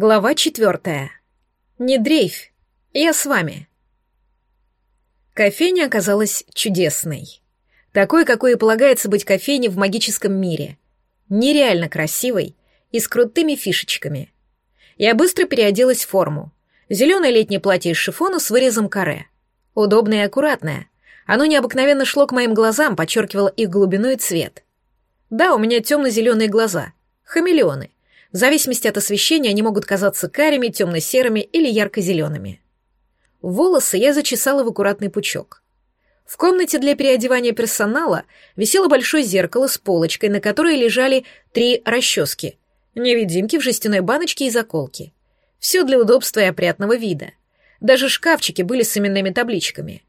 Глава четвертая. Не дрейфь, я с вами. Кофейня оказалась чудесной. Такой, какой и полагается быть кофейней в магическом мире. Нереально красивой и с крутыми фишечками. Я быстро переоделась в форму. Зеленое летнее платье из шифона с вырезом каре. Удобное и аккуратное. Оно необыкновенно шло к моим глазам, подчеркивало их глубину и цвет. Да, у меня темно-зеленые глаза. Хамелеоны. В зависимости от освещения они могут казаться карими, темно-серыми или ярко-зелеными. Волосы я зачесала в аккуратный пучок. В комнате для переодевания персонала висело большое зеркало с полочкой, на которой лежали три расчески, невидимки в жестяной баночке и заколки. Все для удобства и опрятного вида. Даже шкафчики были с именными табличками.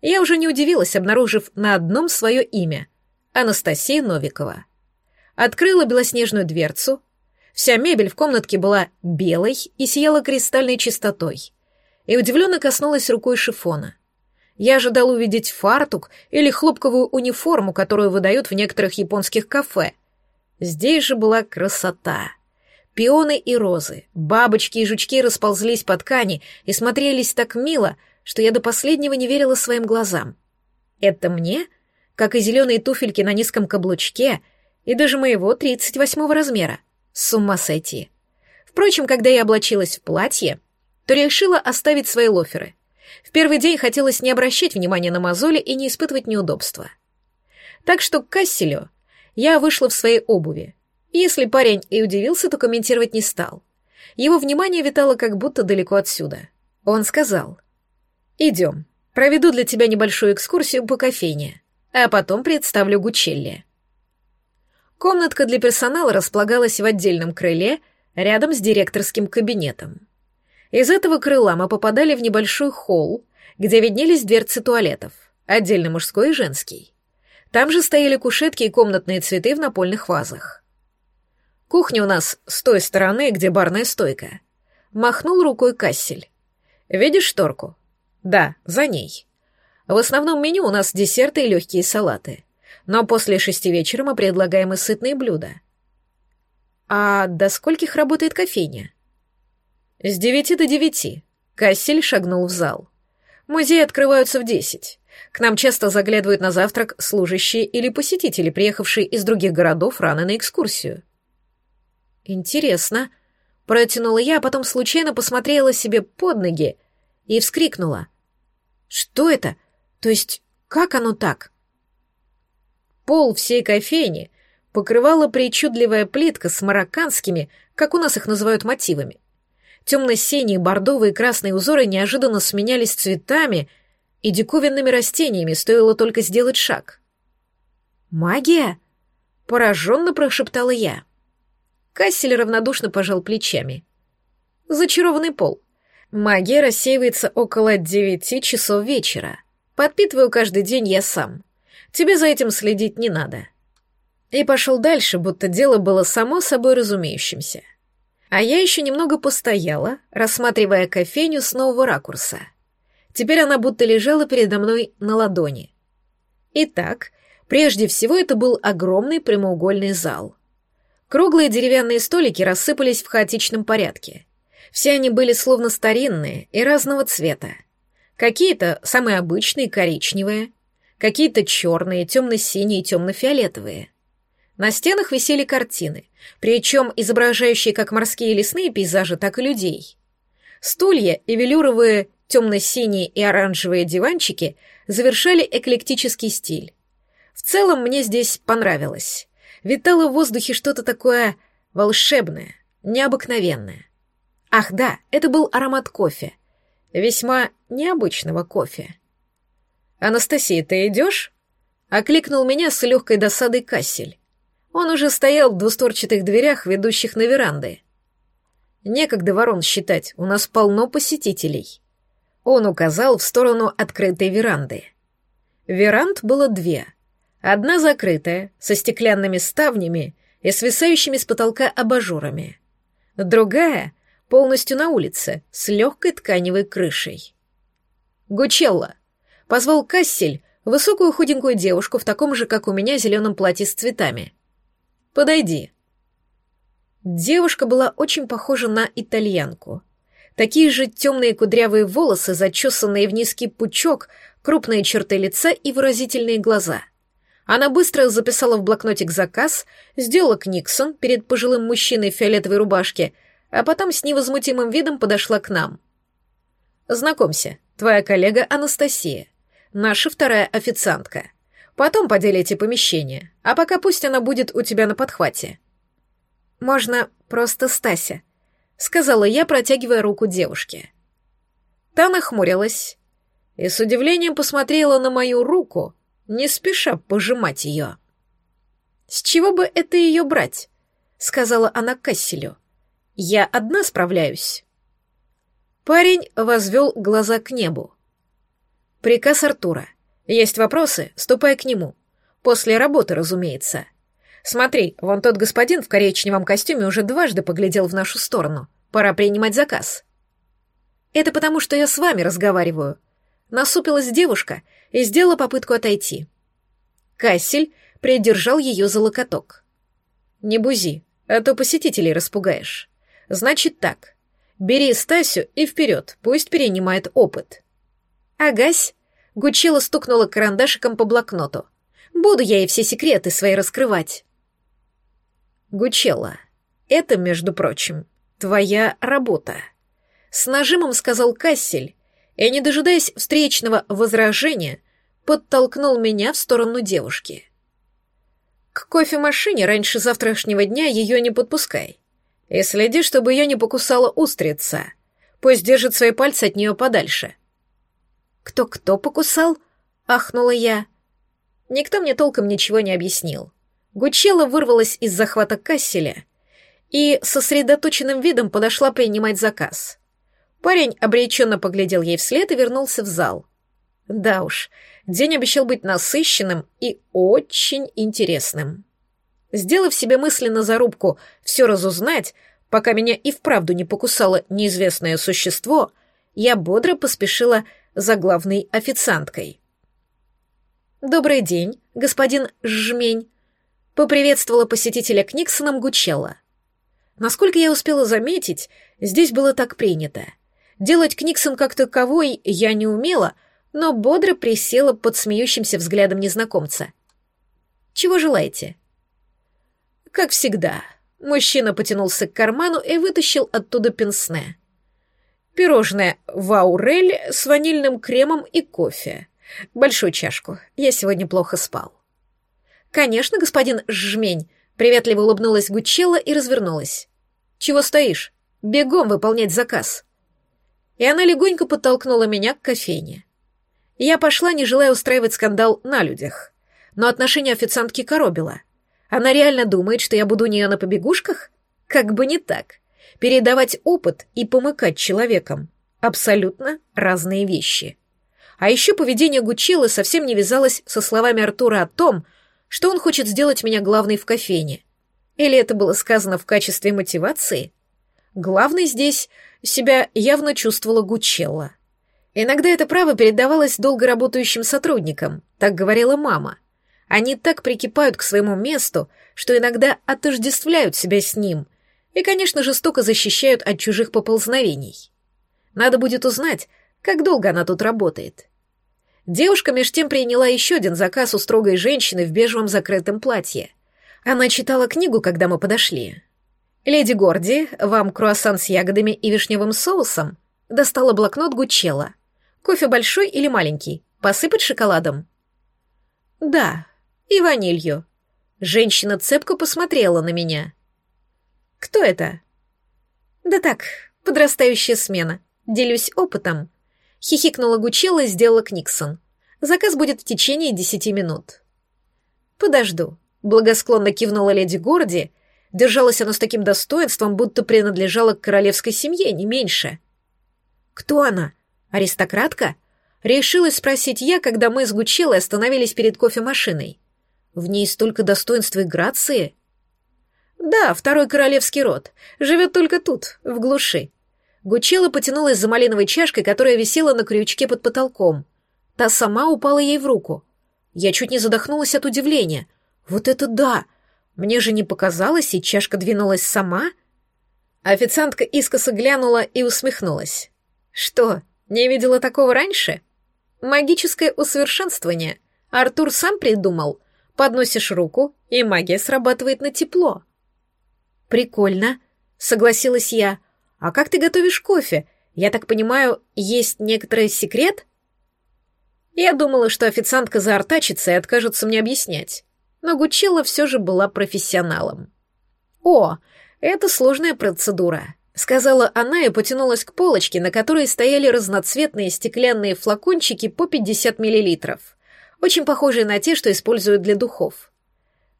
Я уже не удивилась, обнаружив на одном свое имя — Анастасия Новикова. Открыла белоснежную дверцу — Вся мебель в комнатке была белой и сияла кристальной чистотой. И удивленно коснулась рукой шифона. Я ожидал увидеть фартук или хлопковую униформу, которую выдают в некоторых японских кафе. Здесь же была красота. Пионы и розы, бабочки и жучки расползлись по ткани и смотрелись так мило, что я до последнего не верила своим глазам. Это мне, как и зеленые туфельки на низком каблучке, и даже моего 38 размера. С ума сойти. Впрочем, когда я облачилась в платье, то решила оставить свои лоферы. В первый день хотелось не обращать внимания на мозоли и не испытывать неудобства. Так что к Касселю я вышла в своей обуви. Если парень и удивился, то комментировать не стал. Его внимание витало как будто далеко отсюда. Он сказал, «Идем, проведу для тебя небольшую экскурсию по кофейне, а потом представлю Гучелли». Комнатка для персонала располагалась в отдельном крыле, рядом с директорским кабинетом. Из этого крыла мы попадали в небольшой холл, где виднелись дверцы туалетов, отдельно мужской и женский. Там же стояли кушетки и комнатные цветы в напольных вазах. Кухня у нас с той стороны, где барная стойка. Махнул рукой Кассель. Видишь шторку? Да, за ней. В основном меню у нас десерты и легкие салаты но после шести вечера мы предлагаем и сытные блюда. А до скольких работает кофейня? С девяти до девяти. Кассель шагнул в зал. Музеи открываются в десять. К нам часто заглядывают на завтрак служащие или посетители, приехавшие из других городов рано на экскурсию. Интересно. Протянула я, а потом случайно посмотрела себе под ноги и вскрикнула. Что это? То есть, как оно так? Пол всей кофейни покрывала причудливая плитка с марокканскими, как у нас их называют, мотивами. Темно-синие, бордовые и красные узоры неожиданно сменялись цветами и диковинными растениями, стоило только сделать шаг. «Магия?» — пораженно прошептала я. Кассель равнодушно пожал плечами. «Зачарованный пол. Магия рассеивается около девяти часов вечера. Подпитываю каждый день я сам. Тебе за этим следить не надо». И пошел дальше, будто дело было само собой разумеющимся. А я еще немного постояла, рассматривая кофейню с нового ракурса. Теперь она будто лежала передо мной на ладони. Итак, прежде всего это был огромный прямоугольный зал. Круглые деревянные столики рассыпались в хаотичном порядке. Все они были словно старинные и разного цвета. Какие-то самые обычные коричневые, какие-то черные, темно-синие, темно-фиолетовые. На стенах висели картины, причем изображающие как морские лесные пейзажи, так и людей. Стулья и велюровые темно-синие и оранжевые диванчики завершали эклектический стиль. В целом мне здесь понравилось. Витало в воздухе что-то такое волшебное, необыкновенное. Ах да, это был аромат кофе. Весьма необычного кофе. «Анастасия, ты идешь?» — окликнул меня с легкой досадой Кассель. Он уже стоял в двусторчатых дверях, ведущих на веранды. «Некогда ворон считать, у нас полно посетителей». Он указал в сторону открытой веранды. Веранд было две. Одна закрытая, со стеклянными ставнями и свисающими с потолка абажурами. Другая — полностью на улице, с легкой тканевой крышей. «Гучелла, Позвал Кассель, высокую худенькую девушку в таком же, как у меня, зеленом платье с цветами. «Подойди». Девушка была очень похожа на итальянку. Такие же темные кудрявые волосы, зачесанные в низкий пучок, крупные черты лица и выразительные глаза. Она быстро записала в блокнотик заказ, сделала книксон перед пожилым мужчиной в фиолетовой рубашке, а потом с невозмутимым видом подошла к нам. «Знакомься, твоя коллега Анастасия, наша вторая официантка. Потом поделите помещение, а пока пусть она будет у тебя на подхвате». «Можно просто Стася», сказала я, протягивая руку девушке. Та нахмурилась и с удивлением посмотрела на мою руку, не спеша пожимать ее. «С чего бы это ее брать?» — сказала она Касселю. «Я одна справляюсь». Парень возвел глаза к небу. «Приказ Артура. Есть вопросы? Ступай к нему. После работы, разумеется. Смотри, вон тот господин в коричневом костюме уже дважды поглядел в нашу сторону. Пора принимать заказ. Это потому, что я с вами разговариваю. Насупилась девушка и сделала попытку отойти. Кассель придержал ее за локоток. Не бузи, а то посетителей распугаешь. Значит так. Бери Стасю и вперед, пусть перенимает опыт. Агась Гучила стукнула карандашиком по блокноту. Буду я ей все секреты свои раскрывать. Гучела. Это, между прочим, твоя работа. С нажимом сказал Кассель, и, не дожидаясь встречного возражения, подтолкнул меня в сторону девушки. К кофемашине раньше завтрашнего дня ее не подпускай. И следи, чтобы ее не покусала устрица. Пусть держит свои пальцы от нее подальше. «Кто-кто покусал?» — ахнула я. Никто мне толком ничего не объяснил. Гучела вырвалась из захвата Касселя и сосредоточенным видом подошла принимать заказ. Парень обреченно поглядел ей вслед и вернулся в зал. Да уж, день обещал быть насыщенным и очень интересным. Сделав себе мысленно зарубку все разузнать, пока меня и вправду не покусало неизвестное существо, я бодро поспешила за главной официанткой. «Добрый день, господин Жмень», — поприветствовала посетителя Книксоном Гучелла. Насколько я успела заметить, здесь было так принято. Делать Книксон как таковой я не умела, но бодро присела под смеющимся взглядом незнакомца. «Чего желаете?» «Как всегда», мужчина потянулся к карману и вытащил оттуда пенсне. «Пирожное ваурель с ванильным кремом и кофе. Большую чашку. Я сегодня плохо спал». «Конечно, господин Жмень», Приветливо улыбнулась Гучелла и развернулась. «Чего стоишь? Бегом выполнять заказ!» И она легонько подтолкнула меня к кофейне. Я пошла, не желая устраивать скандал на людях. Но отношение официантки коробило. Она реально думает, что я буду у нее на побегушках? Как бы не так. Передавать опыт и помыкать человеком — абсолютно разные вещи. А еще поведение Гучеллы совсем не вязалось со словами Артура о том, что он хочет сделать меня главной в кофейне. Или это было сказано в качестве мотивации? Главной здесь себя явно чувствовала Гучелла. Иногда это право передавалось долго работающим сотрудникам, так говорила мама. Они так прикипают к своему месту, что иногда отождествляют себя с ним и, конечно, жестоко защищают от чужих поползновений. Надо будет узнать, как долго она тут работает. Девушка меж тем приняла еще один заказ у строгой женщины в бежевом закрытом платье. Она читала книгу, когда мы подошли. «Леди Горди, вам круассан с ягодами и вишневым соусом?» Достала блокнот Гучела. «Кофе большой или маленький? Посыпать шоколадом?» «Да, и ванилью». Женщина цепко посмотрела на меня. «Кто это?» «Да так, подрастающая смена. Делюсь опытом», Хихикнула Гучела и сделала Книксон. Заказ будет в течение десяти минут. Подожду. Благосклонно кивнула леди Горди. Держалась она с таким достоинством, будто принадлежала к королевской семье, не меньше. Кто она? Аристократка? Решилась спросить я, когда мы с Гучелой остановились перед кофемашиной. В ней столько достоинства и грации. Да, второй королевский род. Живет только тут, в глуши. Гучела потянулась за малиновой чашкой, которая висела на крючке под потолком. Та сама упала ей в руку. Я чуть не задохнулась от удивления. Вот это да! Мне же не показалось, и чашка двинулась сама. Официантка искоса глянула и усмехнулась. Что, не видела такого раньше? Магическое усовершенствование. Артур сам придумал. Подносишь руку, и магия срабатывает на тепло. Прикольно, согласилась я. А как ты готовишь кофе? Я так понимаю, есть некоторый секрет? Я думала, что официантка заортачится и откажется мне объяснять. Но Гучелла все же была профессионалом. «О, это сложная процедура», — сказала она и потянулась к полочке, на которой стояли разноцветные стеклянные флакончики по 50 миллилитров, очень похожие на те, что используют для духов.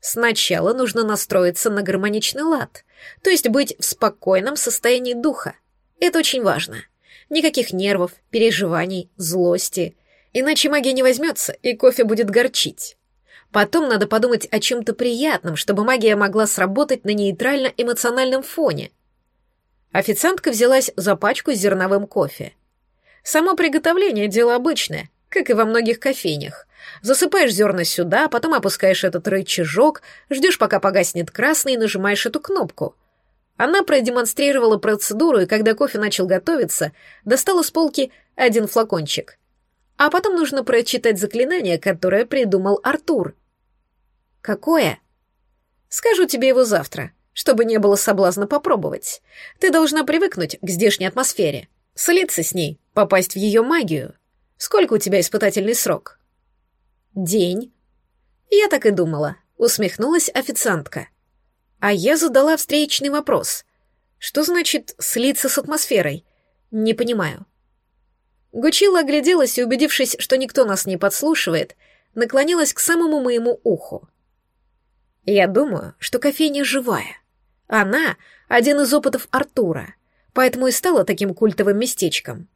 Сначала нужно настроиться на гармоничный лад, то есть быть в спокойном состоянии духа. Это очень важно. Никаких нервов, переживаний, злости. Иначе магия не возьмется, и кофе будет горчить. Потом надо подумать о чем-то приятном, чтобы магия могла сработать на нейтрально-эмоциональном фоне. Официантка взялась за пачку с зерновым кофе. Само приготовление — дело обычное, как и во многих кофейнях. Засыпаешь зерна сюда, потом опускаешь этот рычажок, ждешь, пока погаснет красный, и нажимаешь эту кнопку. Она продемонстрировала процедуру, и когда кофе начал готовиться, достала с полки один флакончик. А потом нужно прочитать заклинание, которое придумал Артур. Какое? Скажу тебе его завтра, чтобы не было соблазна попробовать. Ты должна привыкнуть к здешней атмосфере, слиться с ней, попасть в ее магию. Сколько у тебя испытательный срок? День. Я так и думала, усмехнулась официантка. А я задала встречный вопрос. Что значит слиться с атмосферой? Не понимаю. Гучила огляделась и, убедившись, что никто нас не подслушивает, наклонилась к самому моему уху. Я думаю, что кофейня живая. Она — один из опытов Артура, поэтому и стала таким культовым местечком.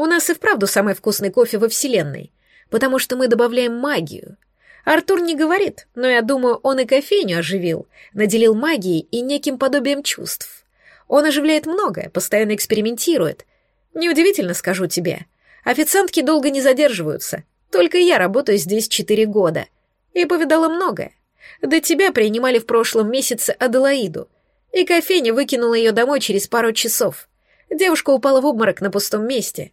У нас и вправду самый вкусный кофе во Вселенной, потому что мы добавляем магию. Артур не говорит, но я думаю, он и кофейню оживил, наделил магией и неким подобием чувств. Он оживляет многое, постоянно экспериментирует, Неудивительно, скажу тебе. Официантки долго не задерживаются. Только я работаю здесь четыре года. И повидала многое. До тебя принимали в прошлом месяце Аделаиду. И кофейня выкинула ее домой через пару часов. Девушка упала в обморок на пустом месте.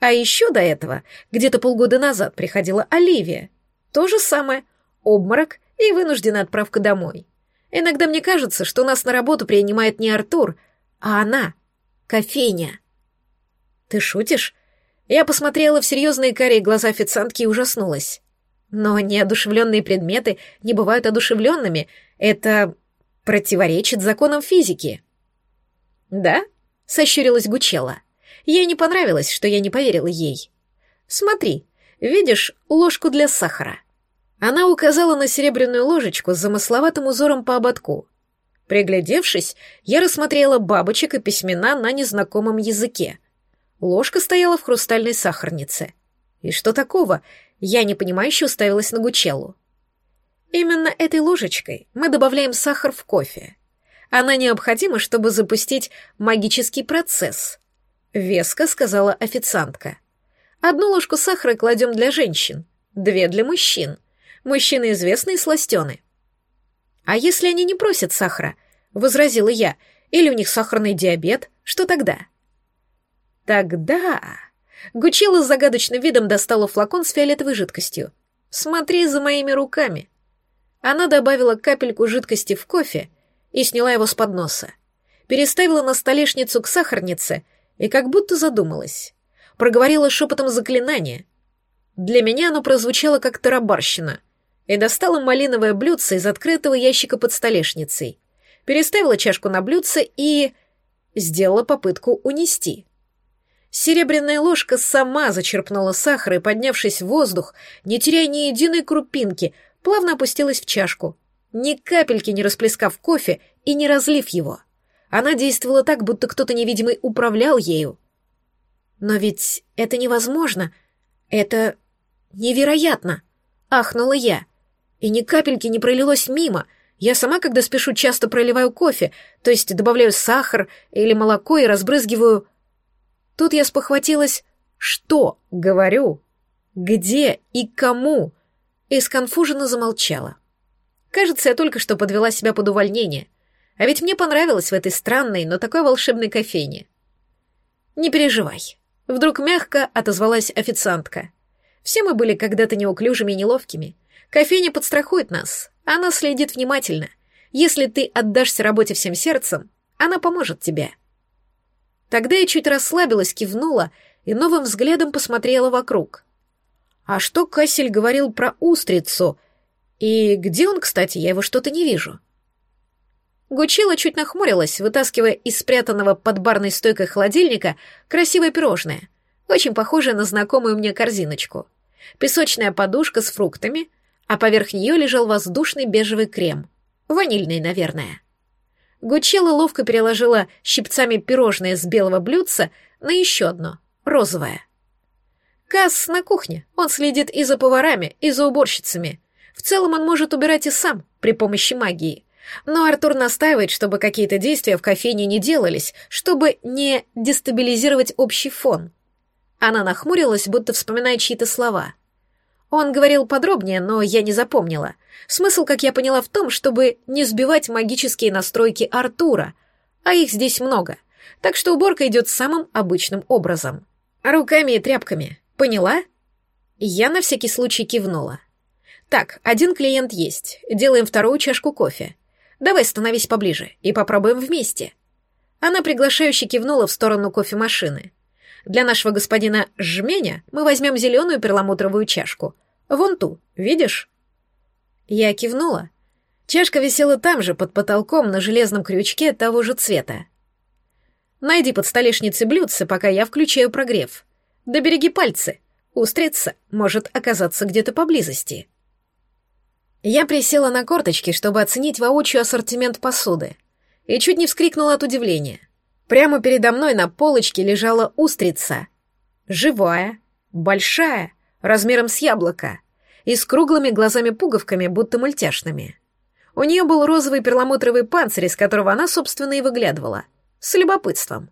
А еще до этого, где-то полгода назад, приходила Оливия. То же самое. Обморок и вынужденная отправка домой. Иногда мне кажется, что нас на работу принимает не Артур, а она. Кофейня. «Ты шутишь?» Я посмотрела в серьезные карие глаза официантки и ужаснулась. Но неодушевленные предметы не бывают одушевленными. Это противоречит законам физики. «Да?» — сощурилась Гучела. Ей не понравилось, что я не поверила ей. «Смотри, видишь ложку для сахара?» Она указала на серебряную ложечку с замысловатым узором по ободку. Приглядевшись, я рассмотрела бабочек и письмена на незнакомом языке — Ложка стояла в хрустальной сахарнице. И что такого? Я непонимающе уставилась на Гучеллу. Именно этой ложечкой мы добавляем сахар в кофе. Она необходима, чтобы запустить магический процесс. Веско сказала официантка. Одну ложку сахара кладем для женщин, две для мужчин. Мужчины известные сластены. А если они не просят сахара? Возразила я. Или у них сахарный диабет? Что тогда? Тогда... Гучела с загадочным видом достала флакон с фиолетовой жидкостью. «Смотри за моими руками». Она добавила капельку жидкости в кофе и сняла его с подноса. Переставила на столешницу к сахарнице и как будто задумалась. Проговорила шепотом заклинание. Для меня оно прозвучало как тарабарщина. И достала малиновое блюдце из открытого ящика под столешницей. Переставила чашку на блюдце и... сделала попытку унести. Серебряная ложка сама зачерпнула сахар и, поднявшись в воздух, не теряя ни единой крупинки, плавно опустилась в чашку, ни капельки не расплескав кофе и не разлив его. Она действовала так, будто кто-то невидимый управлял ею. Но ведь это невозможно. Это невероятно. Ахнула я. И ни капельки не пролилось мимо. Я сама, когда спешу, часто проливаю кофе, то есть добавляю сахар или молоко и разбрызгиваю Тут я спохватилась, что говорю, где и кому, и сконфуженно замолчала. Кажется, я только что подвела себя под увольнение. А ведь мне понравилось в этой странной, но такой волшебной кофейне. Не переживай. Вдруг мягко отозвалась официантка. Все мы были когда-то неуклюжими и неловкими. Кофейня подстрахует нас. Она следит внимательно. Если ты отдашься работе всем сердцем, она поможет тебе. Тогда я чуть расслабилась, кивнула и новым взглядом посмотрела вокруг. А что Кассель говорил про устрицу? И где он, кстати, я его что-то не вижу. Гучила чуть нахмурилась, вытаскивая из спрятанного под барной стойкой холодильника красивое пирожное, очень похожее на знакомую мне корзиночку. Песочная подушка с фруктами, а поверх нее лежал воздушный бежевый крем. Ванильный, наверное. Гучела ловко переложила щипцами пирожное с белого блюдца на еще одно, розовое. Касс на кухне, он следит и за поварами, и за уборщицами. В целом он может убирать и сам, при помощи магии. Но Артур настаивает, чтобы какие-то действия в кофейне не делались, чтобы не дестабилизировать общий фон. Она нахмурилась, будто вспоминая чьи-то слова. Он говорил подробнее, но я не запомнила. Смысл, как я поняла, в том, чтобы не сбивать магические настройки Артура, а их здесь много. Так что уборка идет самым обычным образом. Руками и тряпками. Поняла? Я на всякий случай кивнула. Так, один клиент есть. Делаем вторую чашку кофе. Давай становись поближе и попробуем вместе. Она приглашающе кивнула в сторону кофемашины. Для нашего господина Жменя мы возьмем зеленую перламутровую чашку. Вон ту, видишь? Я кивнула. Чашка висела там же, под потолком, на железном крючке того же цвета. Найди под столешницей блюдце, пока я включаю прогрев. Да береги пальцы. Устрица может оказаться где-то поблизости. Я присела на корточки, чтобы оценить воочию ассортимент посуды, и чуть не вскрикнула от удивления. Прямо передо мной на полочке лежала устрица. Живая, большая, размером с яблоко, и с круглыми глазами-пуговками, будто мультяшными. У нее был розовый перламутровый панцирь, из которого она, собственно, и выглядывала. С любопытством.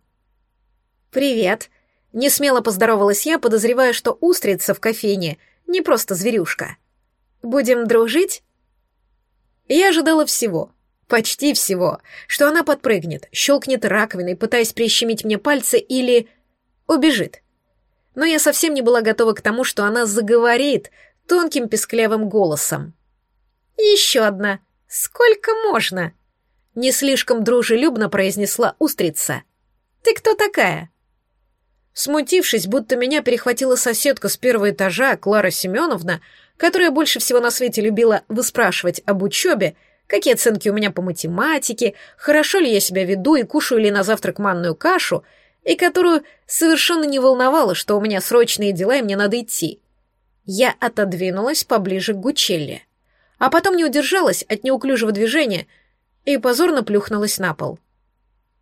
«Привет», — несмело поздоровалась я, подозревая, что устрица в кофейне не просто зверюшка. «Будем дружить?» Я ожидала всего — Почти всего, что она подпрыгнет, щелкнет раковиной, пытаясь прищемить мне пальцы или... убежит. Но я совсем не была готова к тому, что она заговорит тонким песклявым голосом. «Еще одна. Сколько можно?» Не слишком дружелюбно произнесла устрица. «Ты кто такая?» Смутившись, будто меня перехватила соседка с первого этажа, Клара Семеновна, которая больше всего на свете любила выспрашивать об учебе, какие оценки у меня по математике, хорошо ли я себя веду и кушаю ли на завтрак манную кашу, и которую совершенно не волновало, что у меня срочные дела и мне надо идти. Я отодвинулась поближе к Гучелле, а потом не удержалась от неуклюжего движения и позорно плюхнулась на пол.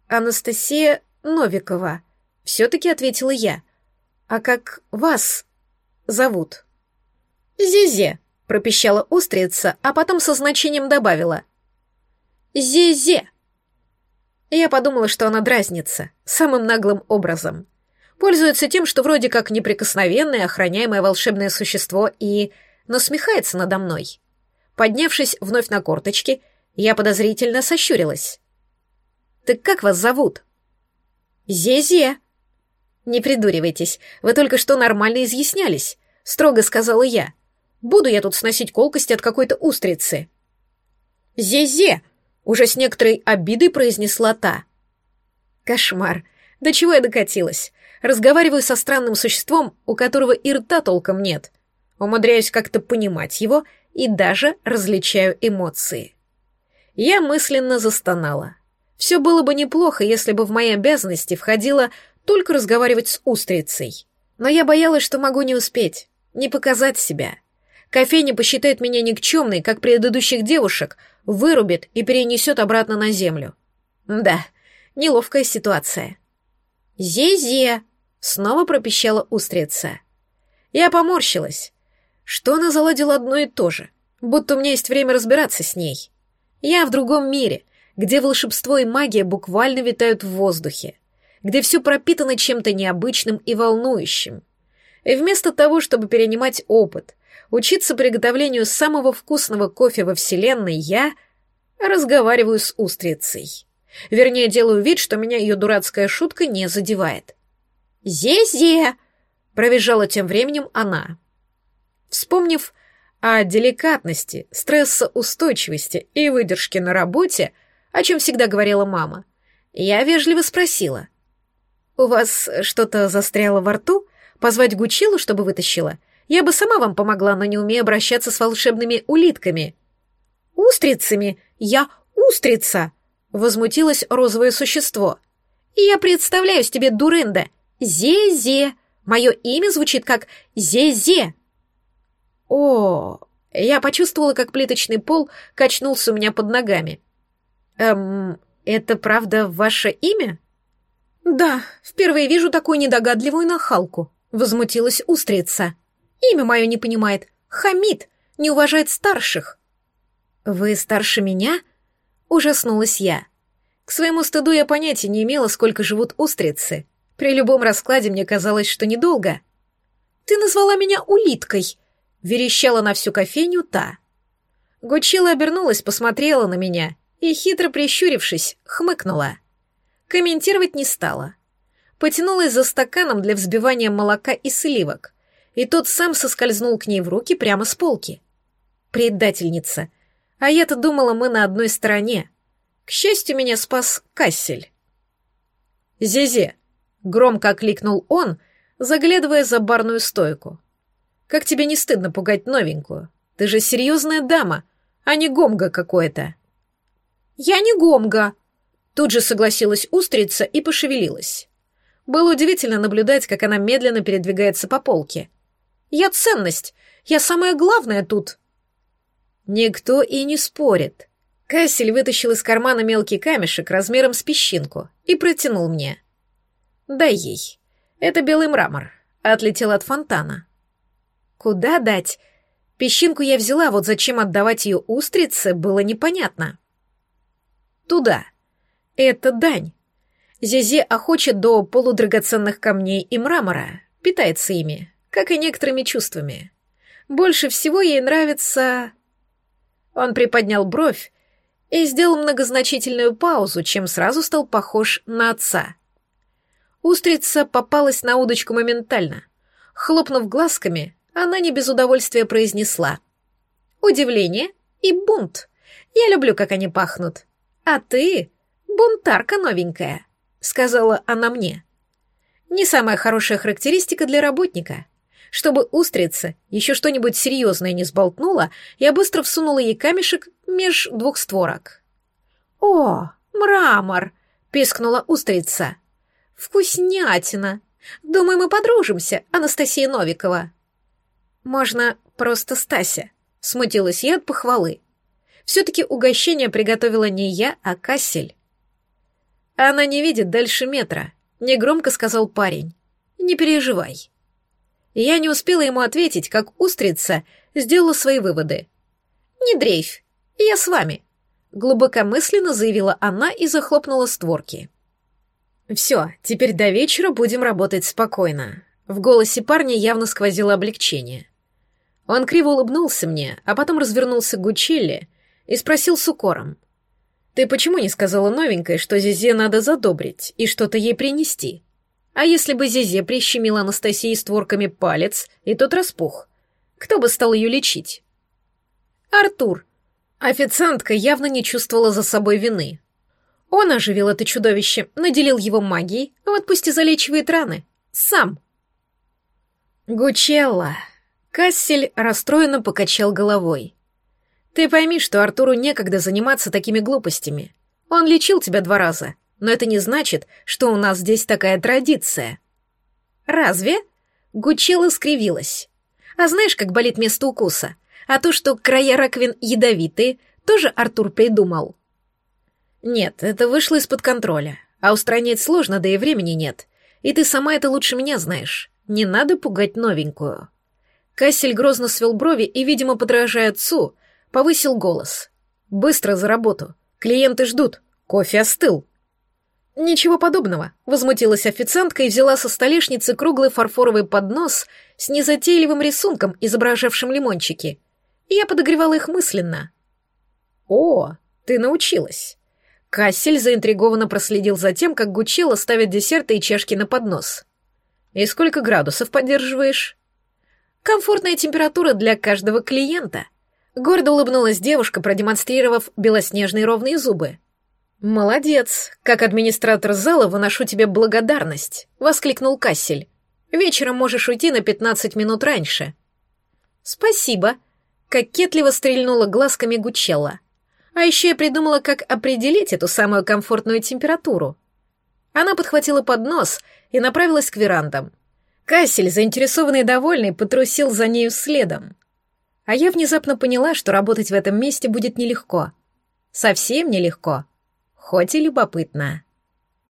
«Анастасия Новикова», — все-таки ответила я. «А как вас зовут?» «Зизе», — пропищала устрица, а потом со значением добавила. «Зе-зе!» Я подумала, что она дразнится, самым наглым образом. Пользуется тем, что вроде как неприкосновенное, охраняемое волшебное существо и насмехается надо мной. Поднявшись вновь на корточки, я подозрительно сощурилась. «Так как вас зовут?» «Зе-зе!» «Не придуривайтесь, вы только что нормально изъяснялись», — строго сказала я. Буду я тут сносить колкости от какой-то устрицы. «Зе-зе!» — уже с некоторой обидой произнесла та. Кошмар. До чего я докатилась? Разговариваю со странным существом, у которого и рта толком нет. Умудряюсь как-то понимать его и даже различаю эмоции. Я мысленно застонала. Все было бы неплохо, если бы в мои обязанности входило только разговаривать с устрицей. Но я боялась, что могу не успеть, не показать себя. Кофейня посчитает меня никчемной, как предыдущих девушек, вырубит и перенесет обратно на землю. Да, неловкая ситуация. «Зе-зе!» — снова пропищала устрица. Я поморщилась. Что она заладила одно и то же, будто у меня есть время разбираться с ней. Я в другом мире, где волшебство и магия буквально витают в воздухе, где все пропитано чем-то необычным и волнующим. И вместо того, чтобы перенимать опыт — учиться приготовлению самого вкусного кофе во Вселенной, я разговариваю с устрицей. Вернее, делаю вид, что меня ее дурацкая шутка не задевает. «Зе-зе!» — провизжала тем временем она. Вспомнив о деликатности, стрессоустойчивости и выдержке на работе, о чем всегда говорила мама, я вежливо спросила. «У вас что-то застряло во рту? Позвать Гучилу, чтобы вытащила? Я бы сама вам помогла, но не умею обращаться с волшебными улитками». «Устрицами? Я устрица!» — возмутилось розовое существо. «Я представляюсь тебе, дурында! Зе-зе! Мое имя звучит как Зе-зе!» «О!» Я почувствовала, как плиточный пол качнулся у меня под ногами. «Эм, это правда ваше имя?» «Да, впервые вижу такую недогадливую нахалку», — возмутилась устрица. «Имя мое не понимает. Хамид, не уважает старших». «Вы старше меня?» — ужаснулась я. К своему стыду я понятия не имела, сколько живут устрицы. При любом раскладе мне казалось, что недолго. «Ты назвала меня улиткой», — верещала на всю кофейню та. Гучила обернулась, посмотрела на меня и, хитро прищурившись, хмыкнула. Комментировать не стала. Потянулась за стаканом для взбивания молока и сливок, и тот сам соскользнул к ней в руки прямо с полки. Предательница. А я-то думала, мы на одной стороне. К счастью, меня спас Кассель. «Зезе!» — громко окликнул он, заглядывая за барную стойку. «Как тебе не стыдно пугать новенькую? Ты же серьезная дама, а не гомга какое-то». «Я не гомга!» Тут же согласилась устрица и пошевелилась. Было удивительно наблюдать, как она медленно передвигается по полке. «Я ценность! Я самое главное тут!» Никто и не спорит. Кассель вытащил из кармана мелкий камешек размером с песчинку и протянул мне. «Дай ей. Это белый мрамор. Отлетел от фонтана». «Куда дать?» Песчинку я взяла, вот зачем отдавать ее устрице, было непонятно. Туда. Это дань. Зезе охочет до полудрагоценных камней и мрамора, питается ими, как и некоторыми чувствами. Больше всего ей нравится... Он приподнял бровь и сделал многозначительную паузу, чем сразу стал похож на отца. Устрица попалась на удочку моментально. Хлопнув глазками, она не без удовольствия произнесла. «Удивление и бунт. Я люблю, как они пахнут. «А ты бунтарка новенькая», — сказала она мне. Не самая хорошая характеристика для работника. Чтобы устрица еще что-нибудь серьезное не сболтнула, я быстро всунула ей камешек меж двух створок. «О, мрамор!» — пискнула устрица. «Вкуснятина! Думаю, мы подружимся, Анастасия Новикова». «Можно просто Стася», — смутилась я от похвалы. Все-таки угощение приготовила не я, а Кассель. Она не видит дальше метра, негромко сказал парень. Не переживай. Я не успела ему ответить, как устрица сделала свои выводы. Не дрейфь, я с вами, глубокомысленно заявила она и захлопнула створки. Все, теперь до вечера будем работать спокойно. В голосе парня явно сквозило облегчение. Он криво улыбнулся мне, а потом развернулся к Гучелли и спросил с укором. «Ты почему не сказала новенькой, что Зизе надо задобрить и что-то ей принести? А если бы Зизе прищемила Анастасии створками палец, и тот распух, кто бы стал ее лечить?» «Артур». Официантка явно не чувствовала за собой вины. Он оживил это чудовище, наделил его магией, а вот пусть и залечивает раны. Сам. Гучелла. Кассель расстроенно покачал головой. Ты пойми, что Артуру некогда заниматься такими глупостями. Он лечил тебя два раза, но это не значит, что у нас здесь такая традиция. Разве? Гучела скривилась. А знаешь, как болит место укуса? А то, что края раковин ядовитые, тоже Артур придумал. Нет, это вышло из-под контроля. А устранять сложно, да и времени нет. И ты сама это лучше меня знаешь. Не надо пугать новенькую. Кассель грозно свел брови и, видимо, подражая отцу, Повысил голос. «Быстро за работу. Клиенты ждут. Кофе остыл». «Ничего подобного», — возмутилась официантка и взяла со столешницы круглый фарфоровый поднос с незатейливым рисунком, изображавшим лимончики. Я подогревала их мысленно. «О, ты научилась». Кассель заинтригованно проследил за тем, как Гучелло ставит десерты и чашки на поднос. «И сколько градусов поддерживаешь?» «Комфортная температура для каждого клиента», — гордо улыбнулась девушка, продемонстрировав белоснежные ровные зубы. «Молодец! Как администратор зала выношу тебе благодарность!» — воскликнул Кассель. «Вечером можешь уйти на пятнадцать минут раньше». «Спасибо!» — кокетливо стрельнула глазками Гучелла. «А еще я придумала, как определить эту самую комфортную температуру». Она подхватила поднос и направилась к верандам. Кассель, заинтересованный и довольный, потрусил за нею следом. А я внезапно поняла, что работать в этом месте будет нелегко. Совсем нелегко хоть и любопытно.